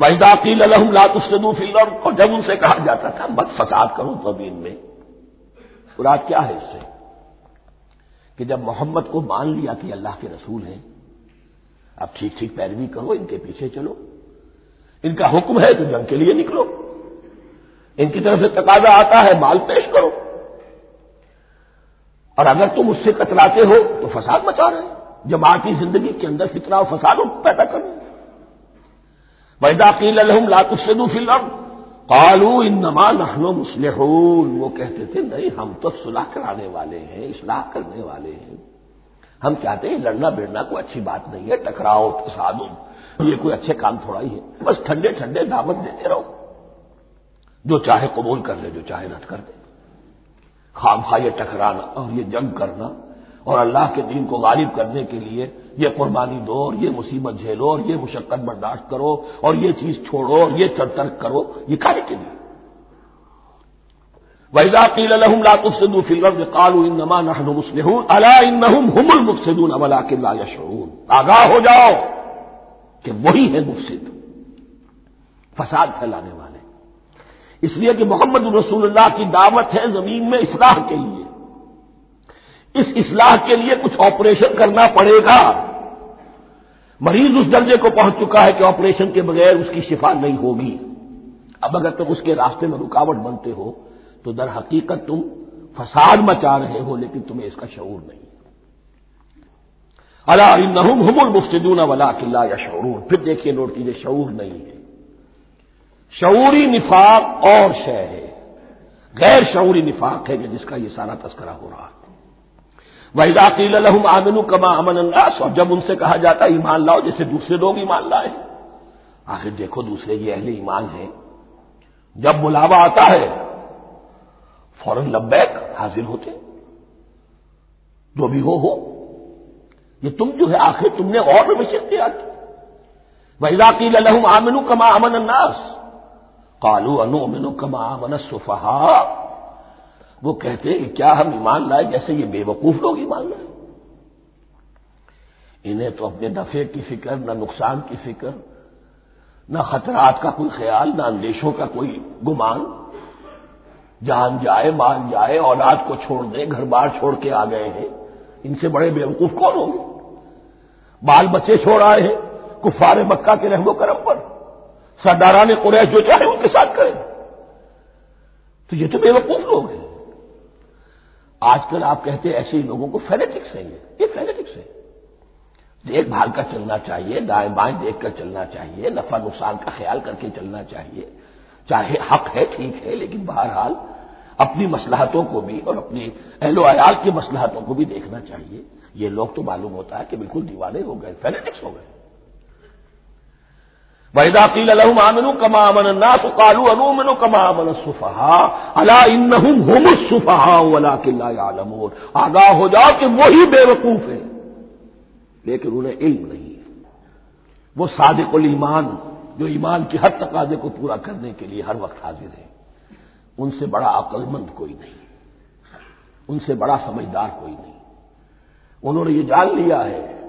وحداقی الحم لات فلم اور جب ان سے کہا جاتا تھا، مت فساد کرو زمین میں۔ مراد کیا ہے اس سے؟ کہ جب محمد کو مان لیا کہ اللہ کے رسول ہیں، اب ٹھیک ٹھیک پیروی کرو، ان کے پیچھے چلو۔ ان کا حکم ہے تو جنگ کے لیے نکلو۔ ان کی طرف سے تقاضا آتا ہے، مال پیش کرو۔ اور اگر تم اس سے کتراتے ہو تو فساد مچا رہے جماعتی زندگی کے اندر فتنا و فساد پیدا کرو۔ ویداقیل الحم لاتو فلم کالو ان نما نخلو مسلح وہ کہتے تھے، نہیں، ہم تو صلاح کرانے والے ہیں، اصلاح کرنے والے ہیں۔ ہم چاہتے ہیں لڑنا بیڑنا کوئی اچھی بات نہیں ہے، ٹکراؤ فساد یہ کوئی اچھے کام تھوڑا ہی ہے۔ بس ٹھنڈے ٹھنڈے دعوت دیتے رہو۔ جو چاہے قبول کر لے، جو چاہے رد کر دے۔ خام خواہ یہ ٹکرانا اور یہ جنگ کرنا اور اللہ کے دین کو غالب کرنے کے لیے یہ قربانی دو اور یہ مصیبت جھیلو اور یہ مشقت برداشت کرو اور یہ چیز چھوڑو اور یہ ترک کرو، یہ کھانے کے لیے۔ وحدا قیل الحم لاتفسد فلم کالو ان نما نحن مسلح اللہ ان ہم المفسدون یشعون آگاہ ہو جاؤ کہ وہی ہے مفسد۔ فساد پھیلانے والے۔ اس لیے کہ محمد رسول اللہ کی دعوت ہے زمین میں اصلاح کے لیے۔ اس اصلاح کے لیے کچھ آپریشن کرنا پڑے گا۔ مریض اس درجے کو پہنچ چکا ہے کہ آپریشن کے بغیر اس کی شفا نہیں ہوگی۔ اب اگر تم اس کے راستے میں رکاوٹ بنتے ہو، تو در حقیقت تم فساد مچا رہے ہو، لیکن تمہیں اس کا شعور نہیں۔ اللہ ہم المفدون ولا قلعہ یا شعور پھر دیکھیے نوٹ کیجیے شعور نہیں ہے۔ شعوری نفاق اور شے ہے۔ غیر شعوری نفاق ہے کہ جس کا یہ سارا تذکرہ ہو رہا ہے۔ وحداقیل الحم آمن کما امن الناس اور جب ان سے کہا جاتا ہے ایمان لاؤ جیسے دوسرے لوگ ایمان لائے، آخر دیکھو دوسرے یہ اہل ایمان ہیں۔ جب بلاوا آتا ہے، فوراً لبیک حاضر ہوتے۔ جو بھی ہو ہو۔ یہ تم جو ہے، آخر تم نے اور مشق کیا۔ وحداقیل الحم آمن کما امن الناس کالو انو امن کما امن صفحا وہ کہتے ہیں کہ کیا ہم ایمان لائے جیسے یہ بے وقوف لوگ ایمان لائے؟ انہیں تو اپنے نفے کی فکر، نہ نقصان کی فکر، نہ خطرات کا کوئی خیال، نہ اندیشوں کا کوئی گمان۔ جان جائے مان جائے، اولاد کو چھوڑ دیں گھر بار چھوڑ کے آ گئے ہیں۔ ان سے بڑے بے وقوف کون ہوں گے؟ بال بچے چھوڑ آئے ہیں، کفار مکہ کے رحم و کرم پر۔ سرداران قریش جو چاہے ان کے ساتھ کریں۔ تو یہ تو بے وقوف لوگ ہیں۔ آج کل آپ کہتے ہیں ایسے ہی لوگوں کو فینیٹکس ہیں یہ۔ فینیٹکس ہے۔ دیکھ بھال کر چلنا چاہیے، دائیں بائیں دیکھ کر چلنا چاہیے، نفع نقصان کا خیال کر کے چلنا چاہیے۔ چاہے حق ہے، ٹھیک ہے، لیکن بہرحال اپنی مسلحتوں کو بھی اور اپنی اہل و عیال کی مسلحتوں کو بھی دیکھنا چاہیے۔ یہ لوگ تو معلوم ہوتا ہے کہ بالکل دیوانے ہو گئے، فینیٹکس ہو گئے۔ وحداقیل الحم امن کما امن الناس کالو انومن کما امن صفحا اللہ ان صفحا ولا کل آگاہ ہو جاؤ کہ وہی بے وقوف ہے لیکن انہیں علم نہیں ہے۔ وہ صادق الایمان، جو ایمان کی ہر تقاضے کو پورا کرنے کے لیے ہر وقت حاضر ہے ان سے بڑا عقل مند کوئی نہیں۔ ان سے بڑا سمجھدار کوئی نہیں۔ انہوں نے یہ جان لیا ہے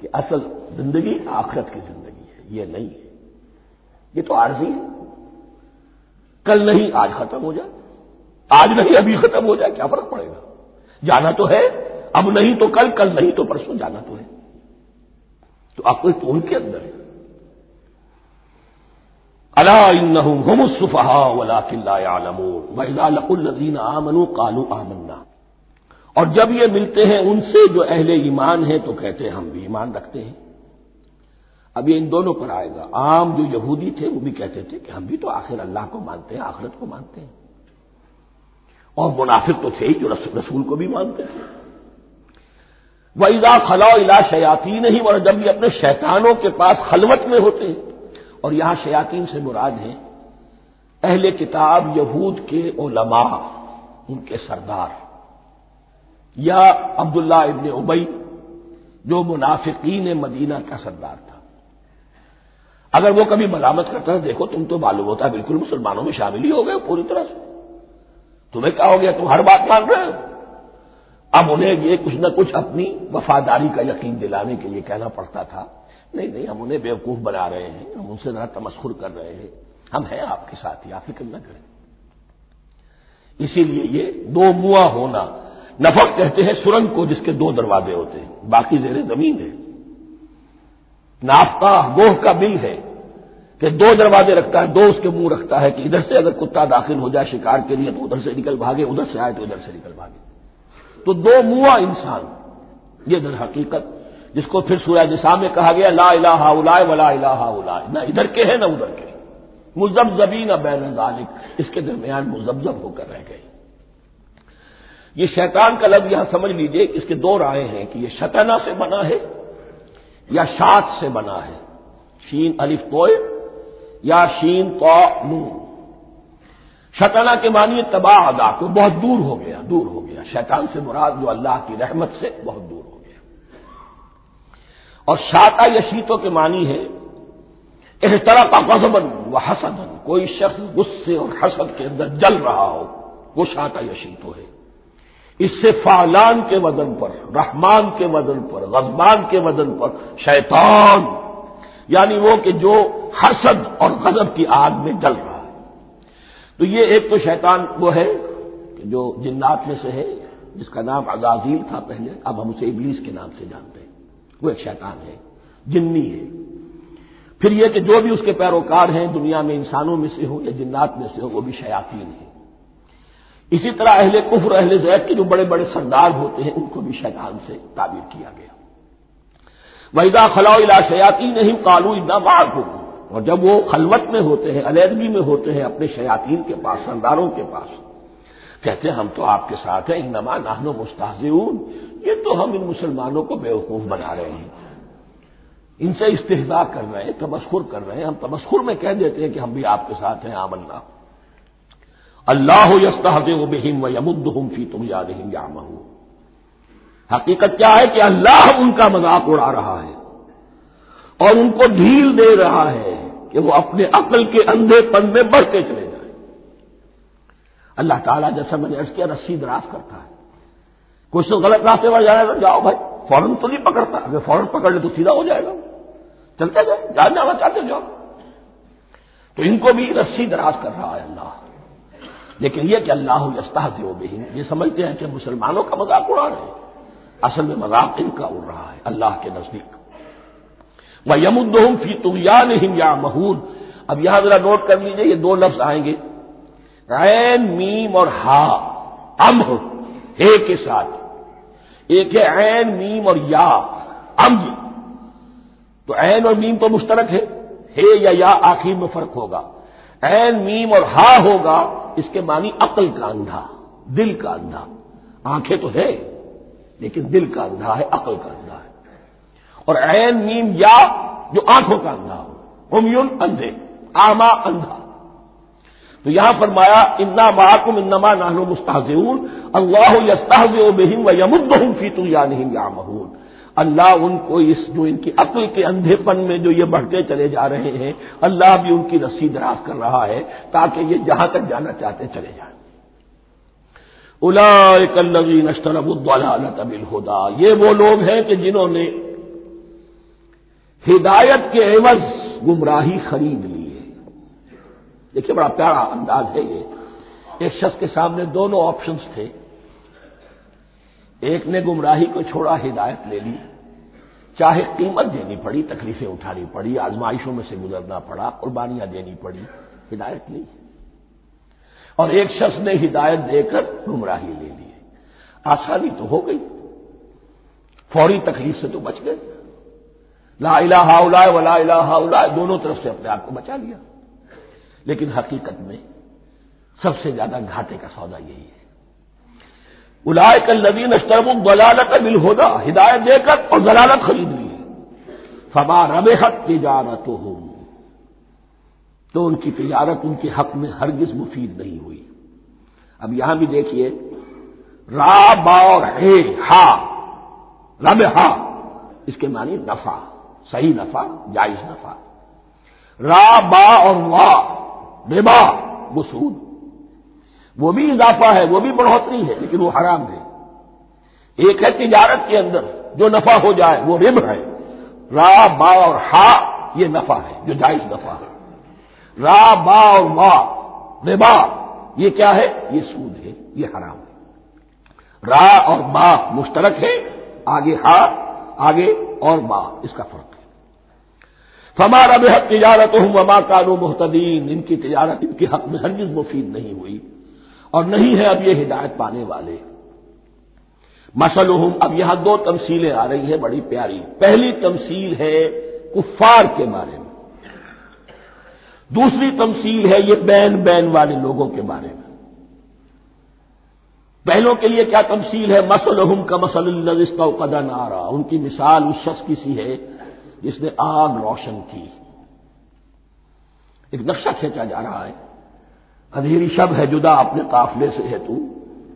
کہ اصل زندگی آخرت کی زندگی ہے۔ یہ نہیں ہے۔ یہ تو عارضی ہے۔ کل نہیں، آج ختم ہو جائے۔ آج نہیں، ابھی ختم ہو جائے، کیا فرق پڑے گا؟ جانا تو ہے، اب نہیں تو کل کل نہیں تو پرسوں، جانا تو ہے۔ تو آپ کو تو ان کے اندر ہے اللہ ہم صفحا ولا لق الزین آمن کالو آمنا۔ اور جب یہ ملتے ہیں ان سے جو اہل ایمان ہیں تو کہتے ہیں، ہم بھی ایمان رکھتے ہیں۔ اب یہ ان دونوں پر آئے گا۔ عام جو یہودی تھے وہ بھی کہتے تھے کہ ہم بھی تو آخر اللہ کو مانتے ہیں، آخرت کو مانتے ہیں۔ اور منافق تو تھے ہی جو رسول کو بھی مانتے تھے۔ وہ ادا خلا الا شیاتی نہیں اور جب یہ اپنے شیطانوں کے پاس خلوت میں ہوتے ہیں، اور یہاں شیاطین سے مراد ہیں، اہل کتاب، یہود کے علماء، ان کے سردار۔ یا عبداللہ ابن ابئی جو منافقین مدینہ کا سردار تھا۔ اگر وہ کبھی ملامت کرتا ہے، دیکھو تم تو معلوم ہوتا ہے، بالکل مسلمانوں میں شامل ہی ہو گئے پوری طرح سے۔ تمہیں کیا ہو گیا؟ تم ہر بات مان رہے ہو۔ اب انہیں یہ کچھ نہ کچھ اپنی وفاداری کا یقین دلانے کے لیے کہنا پڑتا تھا۔ نہیں نہیں، ہم انہیں بیوقوف بنا رہے ہیں، ہم ان سے ذرا تمسخر کر رہے ہیں۔ ہم ہیں آپ کے ساتھ ہی آپ فکر نہ کریں۔ اسی لیے یہ دو موا ہونا۔ نفق کہتے ہیں سرنگ کو، جس کے دو دروازے ہوتے ہیں، باقی زیر زمین ہے۔ نافتا گوہ کا بل ہے۔ کہ دو دروازے رکھتا ہے، دو اس کے منہ رکھتا ہے کہ ادھر سے اگر کتا داخل ہو جائے شکار کے لیے تو ادھر سے نکل بھاگے، ادھر سے آئے تو ادھر سے نکل بھاگے۔ تو دو منہ انسان، یہ در حقیقت جس کو پھر سورہ جسا میں کہا گیا، لا الہ الا ولا الہ الا نہ ادھر کے ہیں نہ ادھر کے۔ مزب زبین بین ذالک، اس کے درمیان مزبزب ہو کر رہ گئے۔ یہ شیطان کا لفظ یہاں سمجھ لیجیے اس کے دو رائے ہیں کہ یہ شتنا سے بنا ہے یا شاط سے بنا ہے۔ شین، الف توئے یا شین تو نون۔ شتنا کے معنی تباہ ادا کو بہت دور ہو گیا، دور ہو گیا۔ شیطان سے مراد جو اللہ کی رحمت سے بہت دور ہو گیا۔ اور شاطا یا شیتوں کے معنی ہے احترا کا قزبن و حسد کوئی شخص غصے اور حسد کے اندر جل رہا ہو، وہ شاطا یا شیتو ہے۔ اس سے فالان کے وزن پر، رحمان کے وزن پر غزبان کے وزن پر شیطان یعنی وہ کہ جو حسد اور غضب کی آگ میں جل رہا ہے۔ تو یہ ایک تو شیطان وہ ہے جو جنات میں سے ہے، جس کا نام عزازیل تھا پہلے، اب ہم اسے ابلیس کے نام سے جانتے ہیں۔ وہ ایک شیطان ہے، جنی ہے۔ پھر یہ کہ جو بھی اس کے پیروکار ہیں، دنیا میں انسانوں میں سے ہو یا جنات میں سے ہو وہ بھی شیاطین ہیں۔ اسی طرح اہل کفر اہل زید کے جو بڑے بڑے سردار ہوتے ہیں، ان کو بھی شیطان سے تعبیر کیا گیا۔ وحیدہ خلاء شیاتی نہیں کالو ادا بار ہو اور جب وہ خلوت میں ہوتے ہیں، علیحدگی میں ہوتے ہیں اپنے شیاطین کے پاس، سرداروں کے پاس، کہتے ہیں، ہم تو آپ کے ساتھ ہیں، انما نہن و مستحزون یہ تو ہم ان مسلمانوں کو بیوقوف بنا رہے ہیں۔ ان سے استحضاء کر رہے ہیں، تمسخر کر رہے ہیں، ہم تمسخر میں کہہ دیتے ہیں کہ ہم بھی آپ کے ساتھ ہیں آمن اللہ اللہ یستحد و بہم و یمد ہم فی تم یاد یا حقیقت کیا ہے کہ اللہ ان کا مذاق اڑا رہا ہے اور ان کو ڈھیل دے رہا ہے کہ وہ اپنے عقل کے اندھے پن میں بڑھتے چلے جائیں۔ اللہ تعالیٰ جیسا میں نے اس کیا رسی دراز کرتا ہے۔ کچھ تو غلط راستے پر جائے گا، جاؤ بھائی، فوراً تو نہیں پکڑتا۔ اگر فوراً پکڑ لے تو سیدھا ہو جائے گا۔ چلتے جائے جان جانا چاہتے جاؤ۔ تو ان کو بھی رسی دراز کر رہا ہے اللہ۔ لیکن یہ کہ اللہ یستہ سے وہ بہن یہ سمجھتے ہیں کہ مسلمانوں کا مذاق اڑا رہے اصل میں مذاق ان کا اڑ رہا ہے، اللہ کے نزدیک۔ وہ یم فی تم یا نہیں یا محود اب یہاں ذرا نوٹ کر لیجیے یہ دو لفظ آئیں گے۔ عین، میم اور ہا ام ہے کے ساتھ۔ ایک ہے عین، میم اور یا ام تو عین اور میم تو مشترک ہے ہے یا یا آخر میں فرق ہوگا۔ عین، میم اور ہا ہوگا، اس کے معنی عقل کا اندھا، دل کا اندھا۔ آنکھیں تو ہے لیکن دل کا اندھا ہے، عقل کا اندھا ہے۔ اور عین نیم یا جو آنکھوں کا اندھا ہو۔ امیون اندھے، آما اندھا۔ تو یہاں فرمایا، انا محکم انما نانو مستحزون اللہ یستحز بہم و یمد فی تو یا نہیں یا محون اللہ ان کو اس، جو ان کی عقل کے اندھے پن میں جو یہ بڑھتے چلے جا رہے ہیں، اللہ بھی ان کی رسی دراز کر رہا ہے تاکہ یہ جہاں تک جانا چاہتے چلے جائیں۔ الا ابل ہودا یہ وہ لوگ ہیں کہ جنہوں نے ہدایت کے عوض گمراہی خرید لی ہے۔ دیکھیے بڑا پیارا انداز ہے یہ۔ ایک شخص کے سامنے دونوں آپشنس تھے۔ ایک نے گمراہی کو چھوڑا، ہدایت لے لی۔ چاہے قیمت دینی پڑی، تکلیفیں اٹھانی پڑی، آزمائشوں میں سے گزرنا پڑا، قربانیاں دینی پڑی، ہدایت لی۔ اور ایک شخص نے ہدایت دے کر گمراہی لے لی۔ آسانی تو ہو گئی۔ فوری تکلیف سے تو بچ گئے۔ لا الہ الا ولا الہ الا دونوں طرف سے اپنے آپ کو بچا لیا۔ لیکن حقیقت میں سب سے زیادہ گھاٹے کا سودا یہی ہے۔ الائے کل نبی نشترب غلالت مل ہوگا ہدایت دے کر اور ضلالت خرید لی۔ فبا رب حق تجارت ہو تو ان کی تجارت ان کے حق میں ہرگز مفید نہیں ہوئی۔ اب یہاں بھی دیکھیے، را با اور ہے ہا رب ہا۔ اس کے معنی نفع، صحیح نفع، جائز نفع۔ را با اور وا ربا وصول۔ وہ بھی اضافہ ہے، وہ بھی بڑھوتری ہے، لیکن وہ حرام ہے۔ ایک ہے تجارت کے اندر، جو نفع ہو جائے، وہ رب ہے۔ را با اور ہا، یہ نفع ہے، جو جائز نفع ہے۔ را با اور وا ربا یہ کیا ہے؟ یہ سود ہے. یہ حرام ہے. را اور با مشترک ہے. آگے ہا، آگے اور با اس کا فرق ہے. فمارا بحق تجارت ہوں وما کانو محتدین ان کی تجارت، ان کے حق میں ہرگز مفید نہیں ہوئی. اور نہیں ہے اب یہ ہدایت پانے والے. مسل اب یہاں دو تمثیلیں آ رہی ہیں، بڑی پیاری. پہلی تمثیل ہے کفار کے بارے میں. دوسری تمثیل ہے یہ بین بین والے لوگوں کے بارے میں۔ پہلوں کے لیے کیا تمثیل ہے؟ مسلحم کا مسل الزستہ قدا نارا۔ ان کی مثال اس شخص کی سی ہے جس نے آگ روشن کی۔ ایک نقشہ کھینچا جا رہا ہے۔ اندھیری شب ہے، جدا اپنے قافلے سے ہے تو۔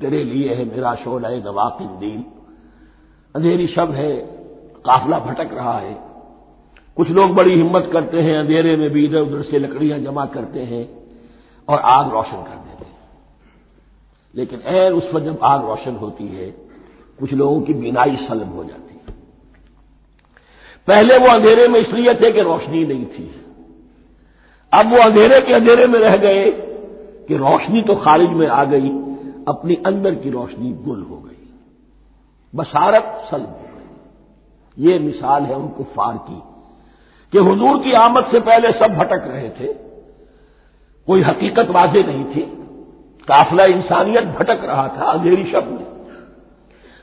تیرے لیے ہے میرا شعلہ نواقن دین۔ اندھیری شب ہے، قافلہ بھٹک رہا ہے۔ کچھ لوگ بڑی ہمت کرتے ہیں، اندھیرے میں بھی ادھر ادھر سے لکڑیاں جمع کرتے ہیں اور آگ روشن کر دیتے ہیں۔ لیکن ایر اس وقت جب آگ روشن ہوتی ہے، کچھ لوگوں کی بینائی سلب ہو جاتی ہے۔ پہلے وہ اندھیرے میں اس لیے تھے کہ روشنی نہیں تھی۔ اب وہ اندھیرے کے اندھیرے میں رہ گئے کہ روشنی تو خارج میں آ گئی، اپنی اندر کی روشنی گل ہو گئی۔ بشارت سلب ہو گئی۔ یہ مثال ہے ان کو فار کی۔ کہ حضور کی آمد سے پہلے سب بھٹک رہے تھے، کوئی حقیقت واضح نہیں تھی۔ قافلہ انسانیت بھٹک رہا تھا اندھیری شب میں۔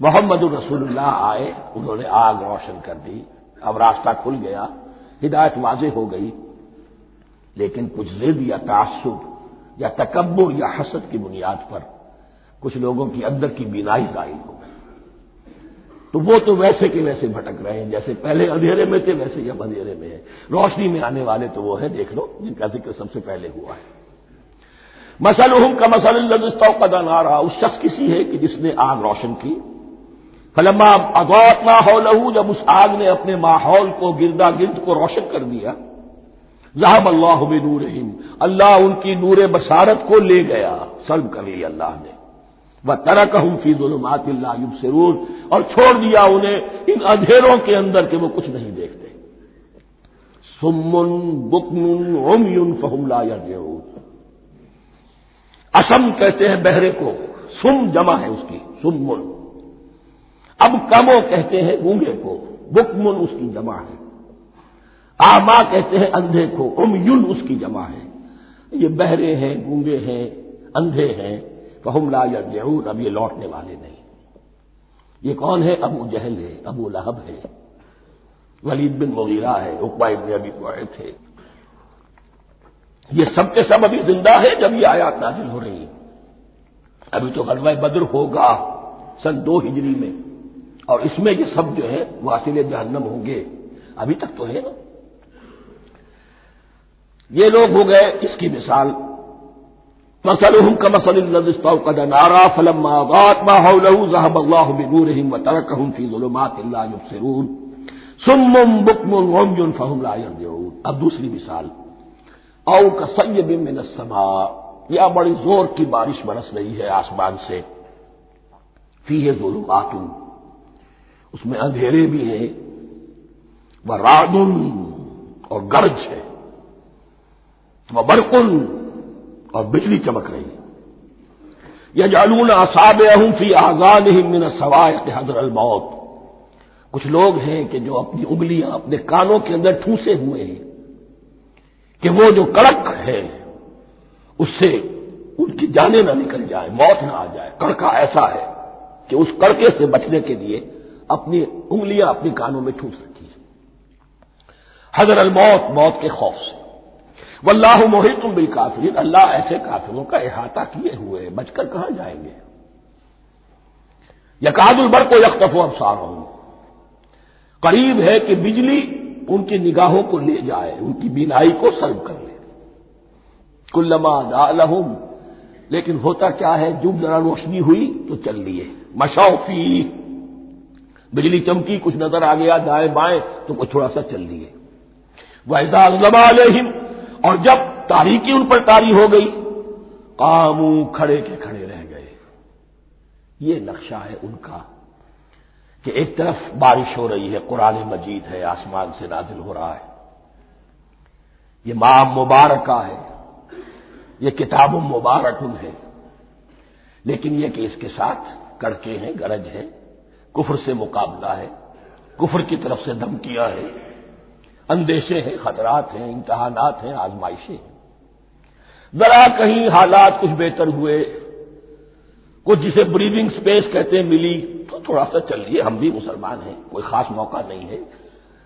محمد الرسول اللہ آئے، انہوں نے آگ روشن کر دی، اب راستہ کھل گیا، ہدایت واضح ہو گئی۔ لیکن کچھ ضد یا تعصب یا تکبر یا حسد کی بنیاد پر کچھ لوگوں کی اندر کی بینائی ظاہر ہو گئی۔ تو وہ تو ویسے کے ویسے بھٹک رہے ہیں، جیسے پہلے اندھیرے میں تھے، ویسے جب اندھیرے میں ہے روشنی میں آنے والے تو وہ ہے دیکھ لو، جن کا ذکر سب سے پہلے ہوا ہے۔ مسل کا مسل الزستہ قدا نہ رہا اس شخص کسی ہے کہ جس نے آگ روشن کی۔ فلما اغوت ماحول جب اس آگ نے اپنے ماحول کو، گردا گرد کو روشن کر دیا، ذہب اللہ نور اللہ ان کی نور بشارت کو لے گیا سلب کر لیا اللہ نے۔ وہ ترک ہوں فی ظلمات اللہ یوب سرور اور چھوڑ دیا انہیں ان اندھیروں کے اندر کہ وہ کچھ نہیں دیکھتے۔ سمن بکمن اوم یون فہم لا یا اسم کہتے ہیں بہرے کو، سم جمع ہے اس کی سمن اب کمو کہتے ہیں گونگے کو بکمن اس کی جمع ہے۔ آما کہتے ہیں اندھے کو ام یون اس کی جمع ہے۔ یہ بہرے ہیں، گونگے ہیں، اندھے ہیں۔ فہم لا یا اب یہ لوٹنے والے نہیں۔ یہ کون ہے؟ ابو جہل ہے، ابو لہب ہے۔ ولید بن مغیرہ ہے اقبا ابن ابھی کوئے تھے یہ سب کے سب ابھی زندہ ہے جب یہ آیات نازل ہو رہی ابھی تو غلبہ بدر ہوگا سن دو ہجری میں۔ اور اس میں یہ سب جو ہے واصل جہنم ہوں گے۔ ابھی تک تو ہے نا یہ لوگ ہو گئے، اس کی مثال مسلحم کا مسل الزستہ کا نارا فلم ذہب اللہ بنورہم و ترکہم فی ظلمات اللہ یبصرون سمم بکم غمج فہم لا يرجعون. اب دوسری مثال. او کا سید من السماء. یا بڑی زور کی بارش برس رہی ہے آسمان سے. فی ظلمات. اس میں اندھیرے بھی ہیں. وہ اور گرج ہے. وہ برقن اور بجلی چمک رہی یا جالون اصاب فی آزاد من سوائے حضر الموت۔ کچھ لوگ ہیں کہ جو اپنی انگلیاں اپنے کانوں کے اندر ٹھوسے ہوئے ہیں، کہ وہ جو کڑک ہے، اس سے ان کی جانیں نہ نکل جائے موت نہ آ جائے۔ کڑکا ایسا ہے کہ اس کڑکے سے بچنے کے لیے اپنی انگلیاں اپنے کانوں میں ٹھوس رکھی حضر الموت، موت کے خوف سے۔ واللہ محیط تم بالکافرین۔ اللہ ایسے کافروں کا احاطہ کیے ہوئے بچ کر کہاں جائیں گے؟ یقاد البر کو یکف و افسار ہوں قریب ہے کہ بجلی ان کی نگاہوں کو لے جائے، ان کی بینائی کو سلب کر لے۔ کلما لہم۔ لیکن ہوتا کیا ہے؟ جب ذرا روشنی ہوئی تو چل لیے۔ مشوفی بجلی چمکی، کچھ نظر آ گیا، دائیں بائیں، تو کچھ تھوڑا سا چل لیے۔ وہ اعزاز اور جب تاریخی ان پر تاری ہو گئی کاموں کھڑے کے کھڑے رہ گئے۔ یہ نقشہ ہے ان کا کہ ایک طرف بارش ہو رہی ہے، قرآن مجید ہے، آسمان سے نازل ہو رہا ہے۔ یہ ماں مبارکہ ہے، یہ کتاب مبارک ہے۔ لیکن یہ کہ اس کے ساتھ کڑکے ہیں، گرج ہے کفر سے مقابلہ ہے، کفر کی طرف سے دھمکیاں ہیں۔ اندیشے ہیں، خطرات ہیں، امتحانات ہیں، آزمائشیں ہیں۔ ذرا کہیں حالات کچھ بہتر ہوئے، کچھ جسے بریدنگ سپیس کہتے ہیں ملی، تو تھوڑا سا چلیے، ہم بھی مسلمان ہیں، کوئی خاص موقع نہیں ہے۔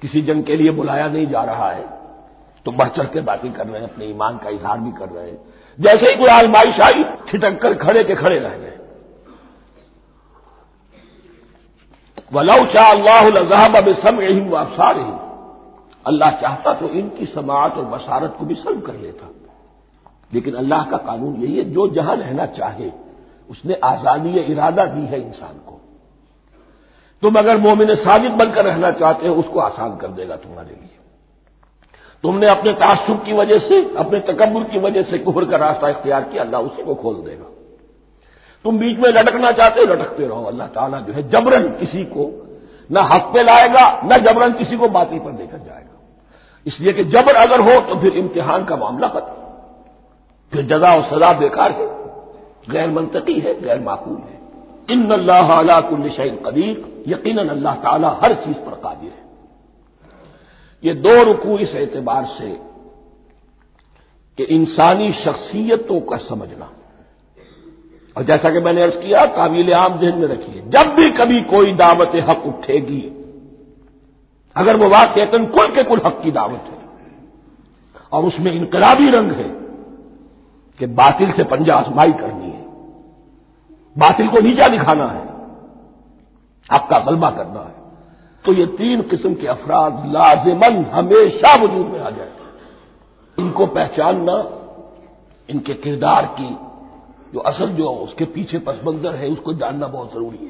کسی جنگ کے لیے بلایا نہیں جا رہا ہے، تو بڑھ چڑھ کے باتیں کر رہے ہیں، اپنے ایمان کا اظہار بھی کر رہے ہیں۔ جیسے ہی کوئی آزمائش آئی ٹھٹک کر کھڑے کے کھڑے رہ گئے۔ ولو شاہ اللہ الزہب اب سم رہی ہوں آپ سا رہی اللہ چاہتا تو ان کی سماعت اور بشارت کو بھی سلب کر لیتا۔ لیکن اللہ کا قانون یہی ہے، جو جہاں رہنا چاہے، اس نے آزادی ارادہ دی ہے انسان کو۔ تم اگر مومن صادق بن کر رہنا چاہتے ہو، اس کو آسان کر دے گا تمہارے لیے۔ تم نے اپنے تعصب کی وجہ سے، اپنے تکبر کی وجہ سے کفر کا راستہ اختیار کیا، اللہ اسی کو کھول دے گا۔ تم بیچ میں لٹکنا چاہتے ہو، لٹکتے رہو۔ اللہ تعالیٰ جو ہے جبرن کسی کو نہ حق پہ لائے گا، نہ جبرن کسی کو باتی پر دے کر جائے گا۔ اس لیے کہ جبر اگر ہو تو پھر امتحان کا معاملہ ختم۔ پھر جزا و سزا بیکار ہے۔ غیر منطقی ہے، غیر معقول ہے۔ ان اللہ اعلیٰ کل شعین قدیر، یقیناً اللہ تعالیٰ ہر چیز پر قادر ہے۔ یہ دو رکو اس اعتبار سے کہ انسانی شخصیتوں کا سمجھنا۔ اور جیسا کہ میں نے ارض کیا، قابل عام ذہن میں رکھیے، جب بھی کبھی کوئی دعوت حق اٹھے گی اگر وہ واقع کل کے کل حق کی دعوت ہے۔ اور اس میں انقلابی رنگ ہے کہ باطل سے پنجہ آسمائی کرنی ہے۔ باطل کو نیچا دکھانا ہے۔ حق کا غلبہ کرنا ہے۔ تو یہ تین قسم کے افراد لازمن ہمیشہ وجود میں آ جائے ان کو پہچاننا، ان کے کردار کی جو اصل جو اس کے پیچھے پس منظر ہے، اس کو جاننا بہت ضروری ہے۔